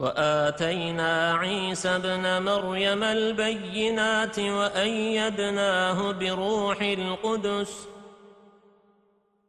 وآتينا عيسى ابن مريم البينات وأيدناه بروح القدس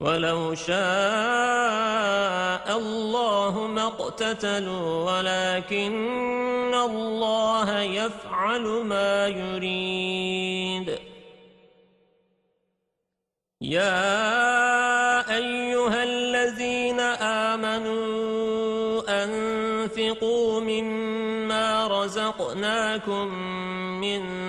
ولو شاء الله ما اقتتلوا ولكن الله يفعل ما يريد. يا أيها الذين آمنوا أنفقوا مما رزقناكم من